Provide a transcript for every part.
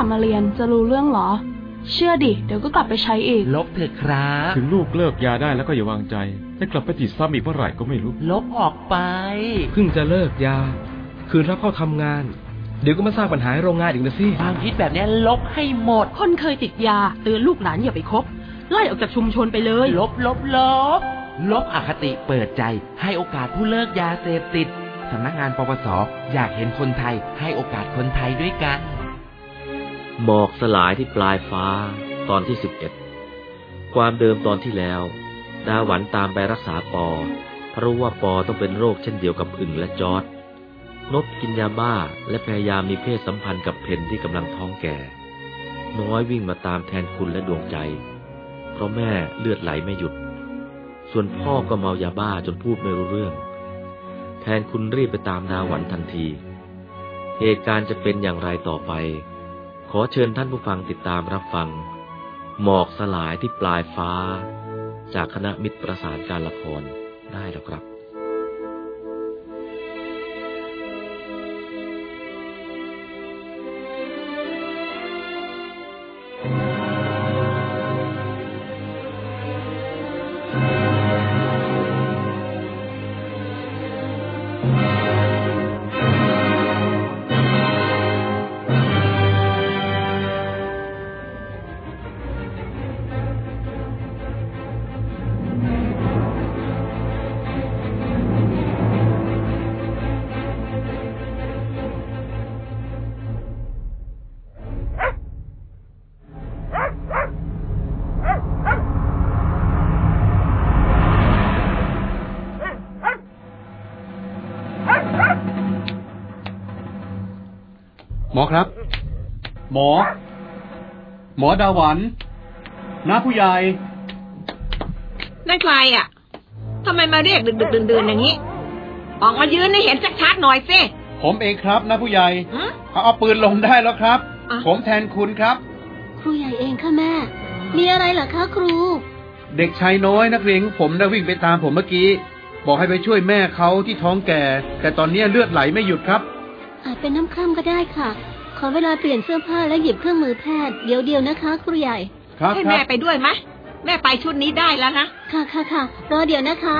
ลิกแล้วกลับมาเรียนจะรู้เรื่องเหรอ เชื่อดิ เดี๋ยวก็กลับไปใช้อีก ลบเถอะครับ ถึงลูกเลิกยาได้แล้วก็อย่าวางใจแต่กลับไปติดซ้ำอีกเมื่อไหร่ก็ไม่รู้ ลบออกไป เพิ่งจะเลิกยา คืนรับเข้าทำงาน เดี๋ยวก็มาสร้างปัญหาให้โรงงานอีกนะสิความคิดแบบเนี้ยลบให้หมด คนเคยติดยาเตือนลูกหลานอย่าไปคบไล่ออกจากชุมชนไปเลย ลบลบลบ ลบอคติเปิดใจ ให้โอกาสผู้เลิกยาเสพติดสำนักงานปปส อยากเห็นคนไทยให้โอกาสคนไทยด้วยกัน หมอกสลายที่ปลายฟ้าตอนที่สิบเอ็ดความเดิมตอนที่แล้ว ดาหวันตามไปรักษาปอ เพราะว่าปอต้องเป็นโรคเช่นเดียวกับอึ่งและจอดนบกินยาบ้าและพยายามมีเพศสัมพันธ์กับเพนที่กำลังท้องแก่ น้อยวิ่งมาตามแทนคุณและดวงใจ เพราะแม่เลือดไหลไม่หยุด ส่วนพ่อก็เมายาบ้าจนพูดไม่รู้เรื่อง แทนคุณรีบไปตามดาหวันทันที เหตุการณ์จะเป็นอย่างไรต่อไป ขอเชิญท่านผู้ฟังติดตามรับฟัง หมอกสลายที่ปลายฟ้า จากคณะมิตรประสานการละครได้แล้วครับ หมอ หมอดาหวันน้าผู้ใหญ่นั่นใครอะทำไมมาเรียกดึกดึกๆดื่นๆอย่างนี้ ออกมายืนให้เห็นชัดๆหน่อยสิผมเองครับน้าผู้ใหญ่หืม เขาเอาปืนลงได้แล้วครับ อะ ผมแทนคุณครับ ครูใหญ่เองค่ะแม่ มีอะไรเหรอคะครู เด็กชายน้อยนักเรียนของผมได้วิ่งไปตามผมเมื่อกี้ บอกให้ไปช่วยแม่เขาที่ท้องแก่ แต่ตอนนี้เลือดไหลไม่หยุดครับ อาจเป็นน้ำคร่ำก็ได้ค่ะ ขอเวลาเปลี่ยนเสื้อผ้าและหยิบเครื่องมือแพทย์เดี๋ยวเดียวนะคะ ครูใหญ่ ครับให้ครัแม่บไปด้วยไหมแม่ไปชุดนี้ได้แล้วนะ ค่ะค่ะค่ะรอเดี๋ยวนะคะ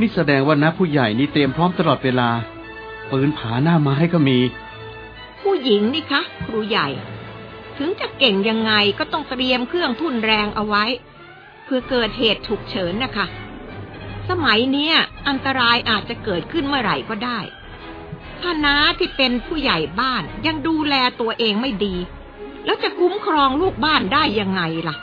นี่แสดงว่าน้าผู้ใหญ่นี่เตรียมพร้อมตลอดเวลา ปืนผาหน้าไม้ก็มี ผู้หญิงนี่คะครูใหญ่ ถึงจะเก่งยังไงก็ต้องเตรียมเครื่องทุ่นแรงเอาไว้ เพื่อเกิดเหตุฉุกเฉินนะคะ สมัยเนี้ยอันตรายอาจจะเกิดขึ้นเมื่อไหร่ก็ได้ ถ้าน้าที่เป็นผู้ใหญ่บ้านยังดูแลตัวเองไม่ดี แล้วจะคุ้มครองลูกบ้านได้ยังไงล่ะ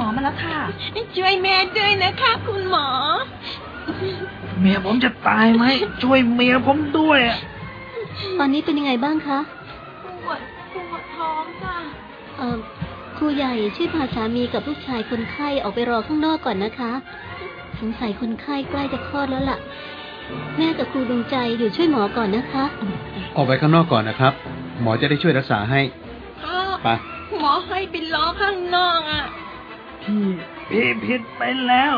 มอมาแล้วค่ะ ช่วยแม่ด้วยนะคะ คุณหมอ เมียผมจะตายไหม ช่วยเมียผมด้วยอะตอนนี้เป็นยังไงบ้างคะปวดปวดท้องจ้ะเอ่อครูใหญ่ช่วยพาสามีกับลูกชายคนไข้ออกไปรอข้างนอกก่อนนะคะ สงสัยคนไข้ใกล้จะคลอดแล้วล่ะ แม่กับครูดวงใจอยู่ช่วยหมอก่อนนะคะ ออกไปข้างนอกก่อนนะครับ หมอจะได้ช่วยรักษาให้ไป หมอให้ไปล้อข้างนอกอะ พี่ พี่ผิดไปแล้ว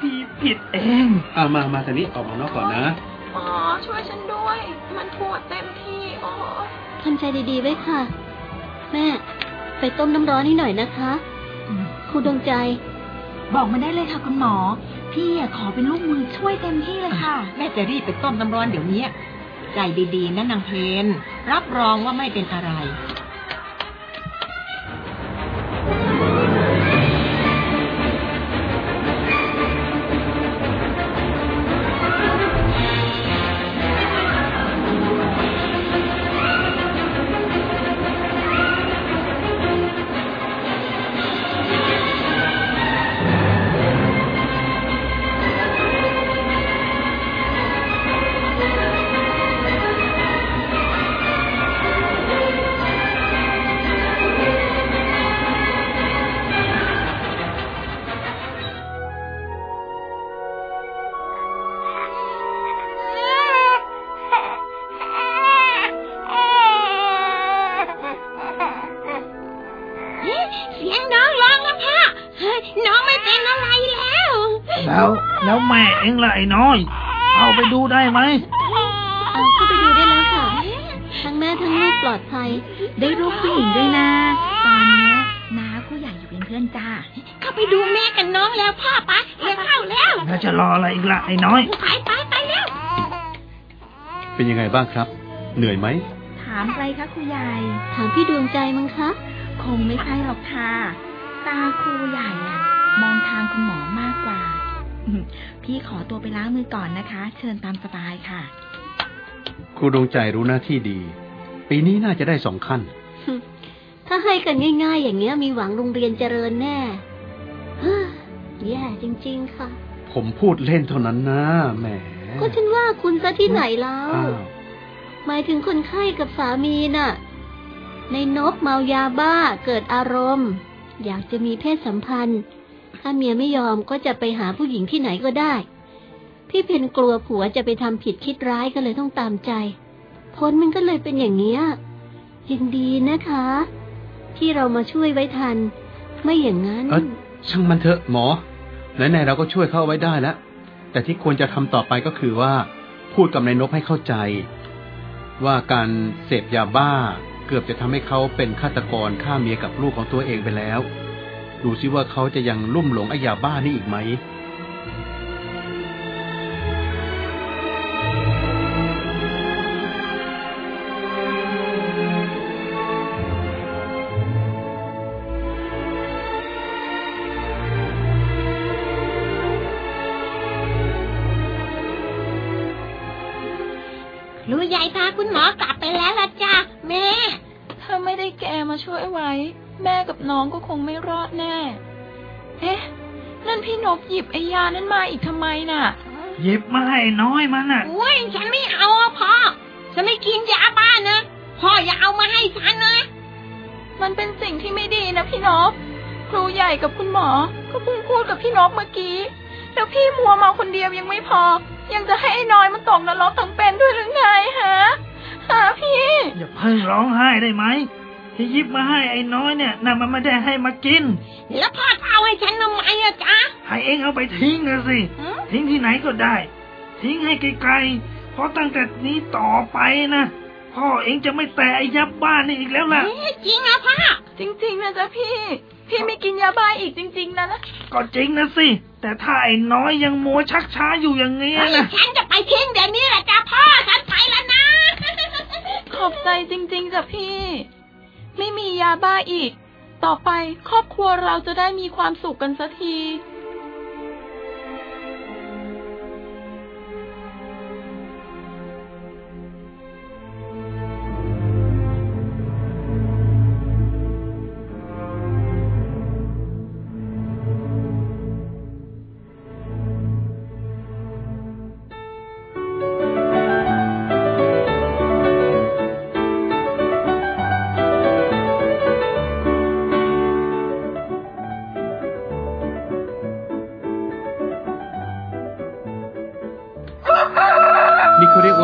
พี่ผิดเองเอามามาทางนี้ออกมานอกก่อนนะหมอช่วยฉันด้วย มันปวดเต็มที่โอ้ทำใจดีๆไว้ค่ะ แม่ ไปต้มน้ำร้อนให้หน่อยนะคะครูดวงใจ บอกมาได้เลยค่ะคุณหมอ พี่อะขอเป็นลูกมือช่วยเต็มที่เลยค่ะ แม่จะรีบไปต้มน้ำร้อนเดี๋ยวนี้ ใจดีๆนะนางเพนรับรองว่าไม่เป็นอะไร ออะไรอีกล่ะไอ้น้อย ไปไปไปแล้ว เป็นยังไงบ้างครับ เหนื่อยไหม ถามใครคะครูใหญ่ ถามพี่ดวงใจมั้งคะ คงไม่ใช่หรอกค่ะ ตาครูใหญ่อะมองทางคุณหมอมากกว่าอืมพี่ขอตัวไปล้างมือก่อนนะคะ เชิญตามสบายค่ะ ครูดวงใจรู้หน้าที่ดี ปีนี้น่าจะได้สองขั้น ถ้าให้กันง่าย ๆ อย่างเงี้ยมีหวังโรงเรียนเจริญแน่ฮ่าแย่จริง ๆ ค่ะ ผมพูดเล่นเท่านั้นนะแหม ก็ฉันว่าคุณซะที่ไหนแล้ว อ้าวหมายถึงคนไข้กับสามีน่ะ ในนบเมายาบ้าเกิดอารมณ์ อยากจะมีเพศสัมพันธ์ ถ้าเมียไม่ยอมก็จะไปหาผู้หญิงที่ไหนก็ได้ พี่เพนกลัวผัวจะไปทำผิดคิดร้ายก็เลยต้องตามใจ ผลมันก็เลยเป็นอย่างเนี้ยยังดีนะคะ ที่เรามาช่วยไว้ทัน ไม่อย่างนั้น เอ้ย ช่างมันเถอะหมอ ไหนๆเราก็ช่วยเขาเอาไว้ได้แล้วแต่ที่ควรจะทำต่อไปก็คือว่า พูดกับนายนกให้เข้าใจ ว่าการเสพยาบ้าเกือบจะทำให้เขาเป็นฆาตกรฆ่าเมียกับลูกของตัวเองไปแล้ว ดูซิว่าเขาจะยังลุ่มหลงไอ้ยาบ้านี่อีกไหม มาช่วยไว้ แม่กับน้องก็คงไม่รอดแน่ เอ๊ะ นั่นพี่นบหยิบไอ้ยานั้นมาอีกทำไมน่ะ หยิบมาให้น้อยมันน่ะ อุ้ยฉันไม่เอาอะพ่อ ฉันไม่กินยาบ้านะ พ่ออย่าเอามาให้ฉันนะ มันเป็นสิ่งที่ไม่ดีนะพี่นพครูใหญ่กับคุณหมอ ก็เพิ่งพูดกับพี่นพเมื่อกี้ แล้วพี่มัวเมาคนเดียวยังไม่พอ ยังจะให้ไอ้น้อยมันตกนรกทั้งเป็นด้วยหรือไงฮะฮะพี่ อย่าเพิ่งร้องไห้ได้ไหม ที่ยิบมาให้ไอ้น้อยเนี่ยน่ะมันไม่ได้ให้มากิน แล้วพ่อจะเอาให้ฉันทำไมอะจ๊ะ ให้เองเอาไปทิ้งนะสิหือทิ้งที่ไหนก็ได้ ทิ้งให้ไกลๆ เพราะตั้งแต่นี้ต่อไปนะ พ่อเองจะไม่แตะไอ้ยับบ้านนี่อีกแล้วล่ะเอ๊ะจริงอะพ่อ จริงๆนะจ๊ะพี่ พี่ไม่กินยาบ้าอีกจริง ๆนะนะ ก็จริงนะสิ แต่ถ้าไอ้น้อยยังมัวชักช้าอยู่อย่างนี้เฮ้ยนะฉันจะไปทิ้งเดี๋ยวนี้แหละจ้ะพ่อ ฉันไปแล้วนะ ขอบใจจริงๆจ้ะพี่ ไม่มียาบ้าอีก ต่อไปครอบครัวเราจะได้มีความสุขกันสักที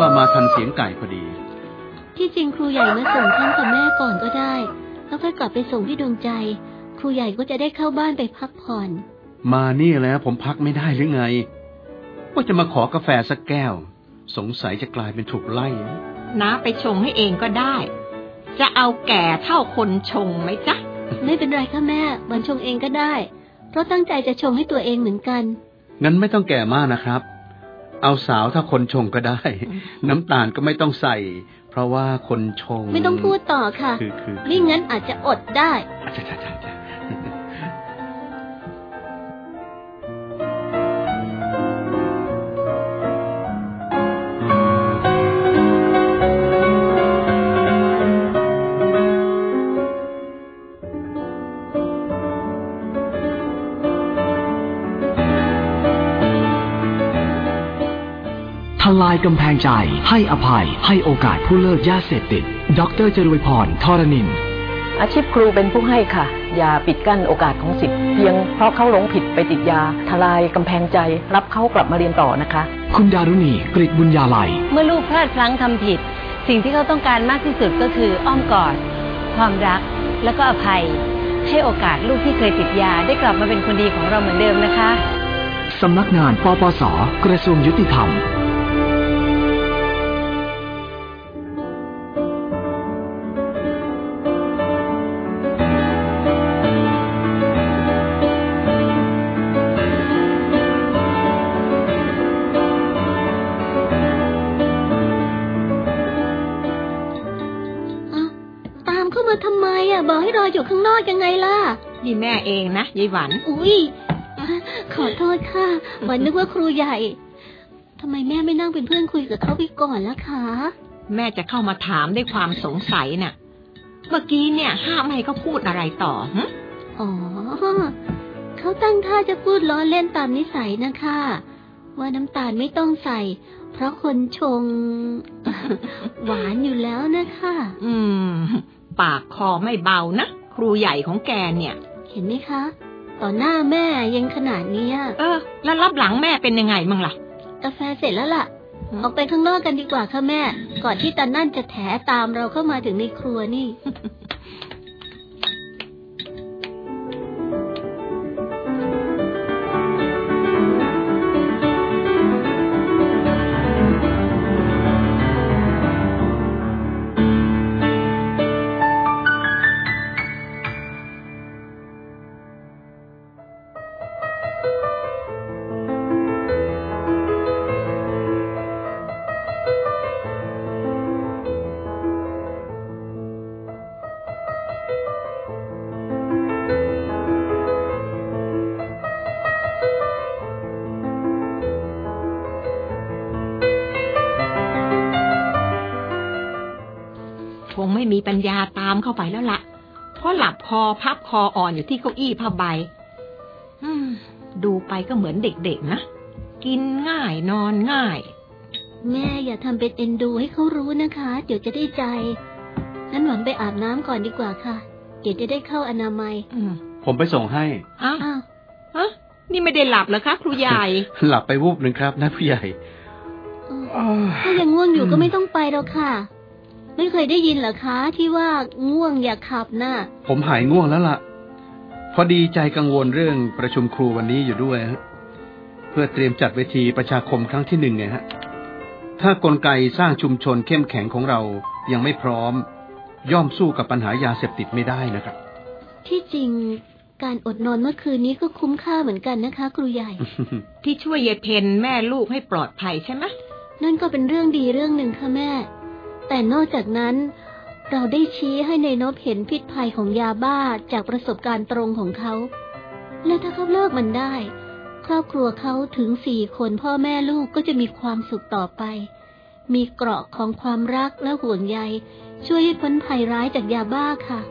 ว่ามาทันเสียงไก่พอดี ที่จริงครูใหญ่มาส่งท่านกับแม่ก่อนก็ได้ แล้วค่อยกลับไปส่งพี่ดวงใจ ครูใหญ่ก็จะได้เข้าบ้านไปพักผ่อน มานี่แล้วผมพักไม่ได้หรือไง ว่าจะมาขอกาแฟสักแก้ว สงสัยจะกลายเป็นถูกไล่น้าไปชงให้เองก็ได้ จะเอาแก่เท่าคนชงไหมจ๊ะ ไม่เป็นไรค่ะแม่วันชงเองก็ได้ เพราะตั้งใจจะชงให้ตัวเองเหมือนกัน งั้นไม่ต้องแก่มากนะครับ เอาสาวถ้าคนชงก็ได้ น้ำตาลก็ไม่ต้องใส่ เพราะว่าคนชง ไม่ต้องพูดต่อค่ะ คือคือไม่งั้นอาจจะอดได้อะจ้ะจ้ะ ลายกำแพงใจ ให้อภัย ให้โอกาสผู้เลิกยาเสพติด ดรจรวยพรทรนิน อาชีพครูเป็นผู้ให้ค่ะ อย่าปิดกั้นโอกาสของสิทธิ์เพียงเพราะเขาหลงผิดไปติดยา ทลายกำแพงใจ รับเขากลับมาเรียนต่อนะคะ คุณดารุณีกริบุญญาลัย เมื่อลูกพลาดพลั้งทำผิด สิ่งที่เขาต้องการมากที่สุดก็คืออ้อมกอด ความรัก แล้วก็อภัย ให้โอกาสลูกที่เคยติดยาได้กลับมาเป็นคนดีของเราเหมือนเดิมนะคะสำนักงานปปส กระทรวงยุติธรรม เองนะยายหวัน อุ้ยขอโทษค่ะวันนึกว่าครูใหญ่ทำไมแม่ไม่นั่งเป็นเพื่อนคุยกับเขาไปก่อนล่ะคะ แม่จะเข้ามาถามด้วยความสงสัยน่ะ เมื่อกี้เนี่ย ห้ามให้เขาพูดอะไรต่อหึอ๋อ เขาตั้งท่าจะพูดล้อเล่นตามนิสัยนะคะ ว่าน้ำตาลไม่ต้องใส่ เพราะคนชง หวานอยู่แล้วนะคะ อืม ปากคอไม่เบานะ ครูใหญ่ของแกเนี่ย เห็นไหมคะ ต่อหน้าแม่ยังขนาดเนี้ยเออ แล้วรับหลังแม่เป็นยังไงมั่งล่ะ กาแฟเสร็จแล้วล่ะ ออกไปข้างนอกกันดีกว่าค่ะแม่ ก่อนที่ตานั่นจะแถตามเราเข้ามาถึงในครัวนี่ ไม่มีปัญญาตามเข้าไปแล้วละ่ะเพราะหลับคอพับคออ่อนอยู่ที่เก้าอี้ผ้าใบอืมดูไปก็เหมือนเด็กๆนะ กินง่ายนอนง่าย แม่อย่าทำเป็นเอ็นดูให้เขารู้นะคะ เดี๋ยวจะได้ใจงั้นหวังไปอาบน้ำก่อนดีกว่าค่ะเกดจะได้เข้าอนามัยอืมผมไปส่งให้อ้าวอ้าวฮะนี่ไม่ได้หลับเหรอคะครูใหญ่ หลับไปวูบหนึ่งครับนะผู้ใหญ่ถ้ายังง่วงอยู่ก็ไม่ต้องไปหรอกค่ะ ไม่เคยได้ยินเหรอคะ ที่ว่าง่วงอย่าขับน่ะ ผมหายง่วงแล้วล่ะ พอดีใจกังวลเรื่องประชุมครูวันนี้อยู่ด้วยฮะเพื่อเตรียมจัดเวทีประชาคมครั้งที่หนึ่งไงฮะ ถ้ากลไกสร้างชุมชนเข้มแข็งของเรายังไม่พร้อม ย่อมสู้กับปัญหายาเสพติดไม่ได้นะครับ ที่จริงการอดนอนเมื่อคืนนี้ก็คุ้มค่าเหมือนกันนะคะ ครูใหญ่ ที่ช่วยเยายเพนแม่ลูกให้ปลอดภัยใช่ไหมนั่นก็เป็นเรื่องดีเรื่องหนึ่งค่ะแม่ แต่นอกจากนั้น เราได้ชี้ให้ในายนบเห็นพิษภัยของยาบ้าจากประสบการณ์ตรงของเขา และถ้าเขาเลิกมันได้ ครอบครัวเขาถึงสี่คนพ่อแม่ลูกก็จะมีความสุขต่อไป มีเกราะของความรักและห่วงใย ช่วยให้พ้นภัยร้ายจากยาบ้าค่ะ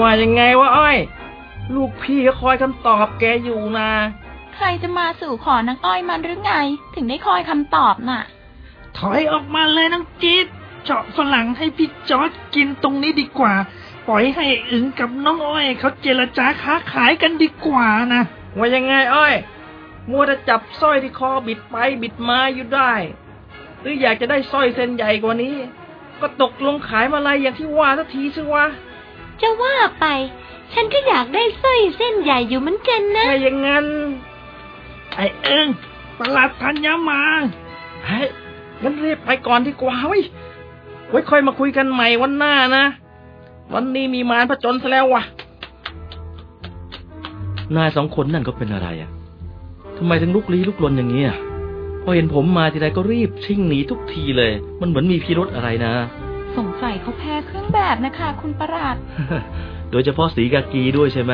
ว่ายังไงวะอ้อย ลูกพี่ก็คอยคำตอบแกอยู่นะใครจะมาสู่ขอนักอ้อยมันหรือไง ถึงได้คอยคำตอบน่ะ ถอยออกมาเลยน้องจี๊ดเจาะฝรั่งให้พี่จอร์ดกินตรงนี้ดีกว่า ปล่อยให้อึ๋งกับน้องอ้อยเขาเจรจาค้าขายกันดีกว่านะว่ายังไงอ้อย มัวแต่จับสร้อยที่คอบิดไปบิดมาอยู่ได้ หรืออยากจะได้สร้อยเส้นใหญ่กว่านี้ ก็ตกลงขายมาลัยอย่างที่ว่าสักทีสิวะ จะว่าไป ฉันก็อยากได้สร้อยเส้นใหญ่อยู่เหมือนกันนะ ถ้าอย่างงั้น ไอ้เอิงประหลัดธัญมาเฮ้ยงั้นรีบไปก่อนดีกว่าเว้ยไว้ค่อยมาคุยกันใหม่วันหน้านะ วันนี้มีมารผจญซะแล้ววะนายสองคนนั่นก็เป็นอะไรอะทำไมถึงลุกลี้ลุกลนอย่างนี้อะพอเห็นผมมาทีไรก็รีบชิ่งหนีทุกทีเลย มันเหมือนมีพิรุธอะไรนะ สงสัยเขาแพ้เครื่องแบบนะคะ คุณประหลาด โดยเฉพาะสีกากีด้วยใช่ไหม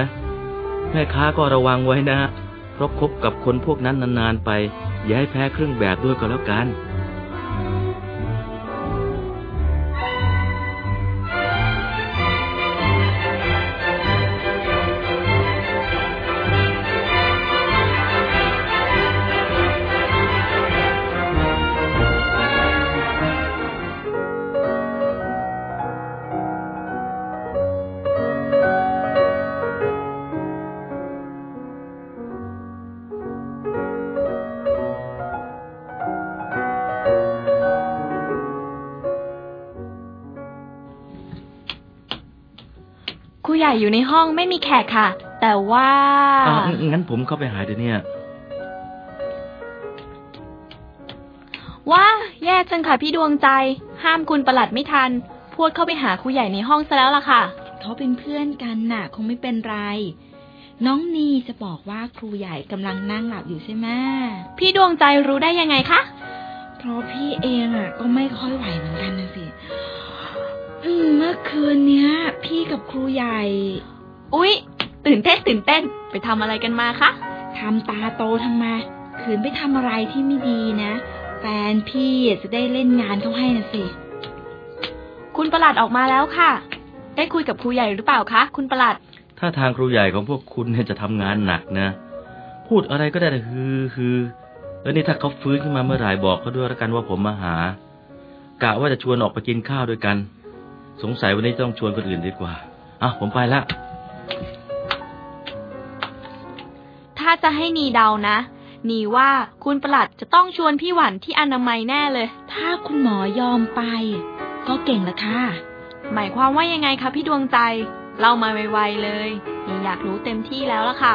แม่ค้าก็ระวังไว้นะ เพราะคบกับคนพวกนั้นนานๆไป อย่าให้แพ้เครื่องแบบด้วยก็แล้วกัน หญ่อยู่ในห้องไม่มีแขกค่ะ แต่ว่าอ่างั้นผมเข้าไปหาเดี๋ยวนี้ว่าแย่จังค่ะพี่ดวงใจ ห้ามคุณประหลัดไม่ทันพูดเข้าไปหาครูใหญ่ในห้องซะแล้วล่ะค่ะ เขาเป็นเพื่อนกันน่ะ คงไม่เป็นไร น้องนีจะบอกว่าครูใหญ่กำลังนั่งหลับอยู่ใช่ไหมพี่ดวงใจรู้ได้ยังไงคะ เพราะพี่เองอะ ก็ไม่ค่อยไหวเหมือนกันนะสิอืม เมื่อคืนเนี้ย พี่กับครูใหญ่ อุ๊ย ตื่นเต้นตื่นเต้น ไปทำอะไรกันมาคะทำตาโตทำไมขืนไปทำอะไรที่ไม่ดีนะ แฟนพี่จะได้เล่นงานเขาให้นะสิ คุณประหลัดออกมาแล้วค่ะ ได้คุยกับครูใหญ่หรือเปล่าคะ คุณประหลัด ถ้าทางครูใหญ่ของพวกคุณเนี่ยจะทำงานหนักนะ พูดอะไรก็ได้แต่ฮือฮือแล้วนี่ถ้าเขาฟื้นขึ้นมาเมื่อไหร่บอกเขาด้วยแล้วกันว่าผมมาหากะว่าจะชวนออกไปกินข้าวด้วยกัน สงสัยวันนี้ต้องชวนคนอื่นดีกว่าอะผมไปละ ถ้าจะให้นีเดานะ นีว่าคุณประหลัดจะต้องชวนพี่หวันที่อนามัยแน่เลย ถ้าคุณหมอยอมไป ก็เก่งละค่ะ หมายความว่ายังไงคะพี่ดวงใจ เล่ามาไวๆเลยนีอยากรู้เต็มที่แล้วล่ะค่ะ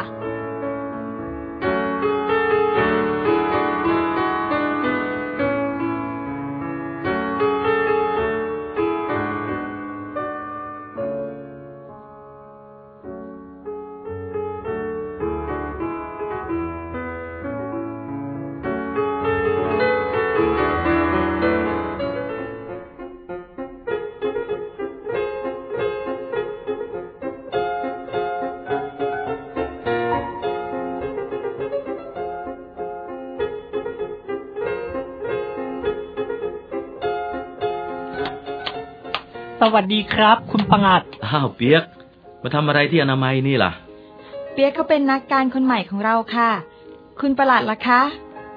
วัสดีครับ คุณปังัดอ้าวเปียก มาทำอะไรที่อนามัยนี่ล่ะ เปียกเขาเป็นนักการคนใหม่ของเราค่ะ คุณประหลัดล่ะคะ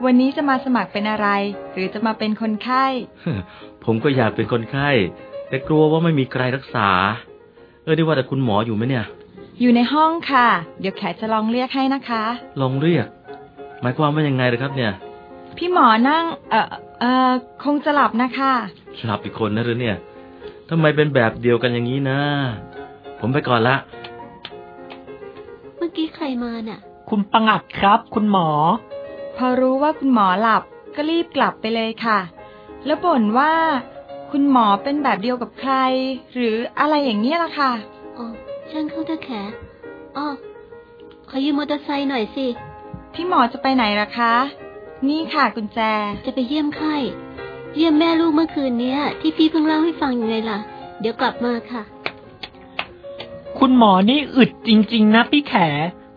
วันนี้จะมาสมัครเป็นอะไร หรือจะมาเป็นคนไข้ ผมก็อยากเป็นคนไข้ แต่กลัวว่าไม่มีใครรักษา เออได้ว่าแต่คุณหมออยู่ไหมเนี่ย อยู่ในห้องค่ะ เดี๋ยวแขกจะลองเรียกให้นะคะ ลองเรียก หมายความว่ายังไงเลยครับเนี่ย พี่หมอนั่ง เอ่อเอ่อคงจะหลับนะคะ หลับอีกคนนะหรือเนี่ย ทำไมเป็นแบบเดียวกันอย่างนี้นะ ผมไปก่อนละ เมื่อกี้ใครมาน่ะ คุณปังัดครับ คุณหมอ พอรู้ว่าคุณหมอหลับก็รีบกลับไปเลยค่ะ แล้วบ่นว่า คุณหมอเป็นแบบเดียวกับใคร หรืออะไรอย่างเงี้ยล่ะค่ะ อ๋อช่างเข้าเถอะแขอ๋อขอยืมมอเตอร์ไซค์หน่อยสิ พี่หมอจะไปไหนล่ะคะ นี่ค่ะกุญแจ จะไปเยี่ยมไข้ เยี่ยมแม่ลูกเมื่อคืนเนี้ย ที่พี่เพิ่งเล่าให้ฟังยังไงล่ะ เดี๋ยวกลับมาค่ะ คุณหมอนี่อึดจริง ๆ นะพี่แข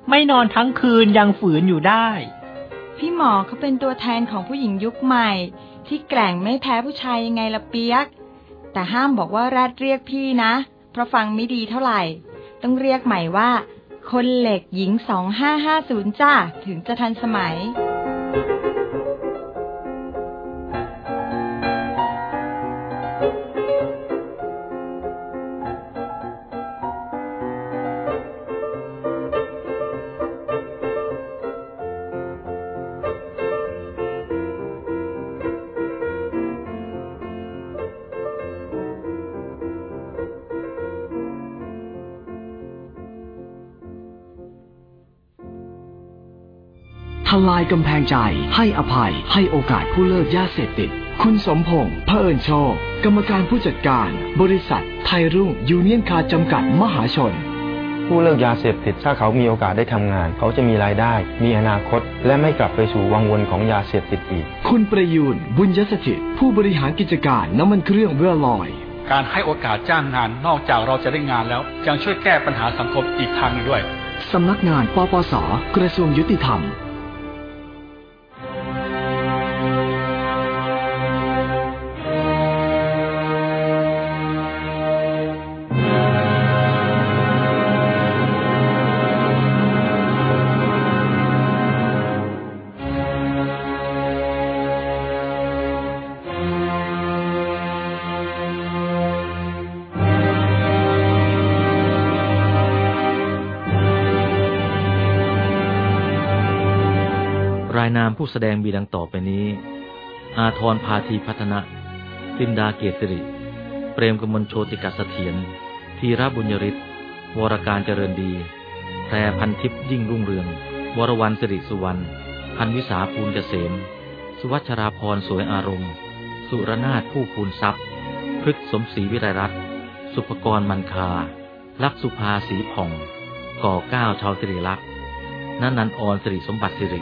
ไม่นอนทั้งคืนยังฝืนอยู่ได้ พี่หมอเขาเป็นตัวแทนของผู้หญิงยุคใหม่ ที่แกร่งไม่แพ้ผู้ชายยังไงละเปียก แต่ห้ามบอกว่าแรดเรียกพี่นะ เพราะฟังไม่ดีเท่าไหร่ ต้องเรียกใหม่ว่า คนเหล็กหญิงสองห้าห้าศูนย์จ้าถึงจะทันสมัย ทลายกำแพงใจ ให้อภัย ให้โอกาสผู้เลิกยาเสพติด คุณสมพงษ์เผอิญโชค กรรมการผู้จัดการ บริษัท ไทยรุ่งยูเนียนคาร์จำกัดมหาชน ผู้เลิกยาเสพติดถ้าเขามีโอกาสได้ทำงาน เขาจะมีรายได้ มีอนาคต และไม่กลับไปสู่วังวนของยาเสพติดอีก คุณประยูนบุญยสถิตผู้บริหารกิจการน้ำมันเครื่องเวลลอย การให้โอกาสจ้างงานนอกจากเราจะได้งานแล้ว ยังช่วยแก้ปัญหาสังคมอีกทางหนึ่งด้วย สำนักงานปปส กระทรวงยุติธรรม นามผู้แสดงมีดังต่อไปนี้ อาทรพาธีพัฒนะตินดาเกตสิริ เปรมกมลโชติกาเสถียรธีระบุญยริศวรการเจริญดีแพรพันทิพย์ยิ่งรุ่งเรือง วรวรรณสิริสุวรรณ พันวิสาภูลเกษม สุวัชราพรสวยอารมณ์ สุรนาถผู้ภูลทรัพย์ พฤกสมศรีวิไรรัตสุภกรมันคา ลักษุภาสีผ่อง ก่อเก้าชาวสิริลักษณ์นันนันออนสิริสมบัติสิริ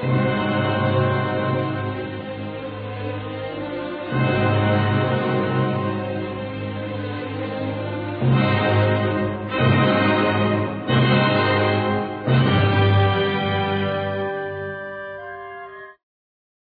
Thank you.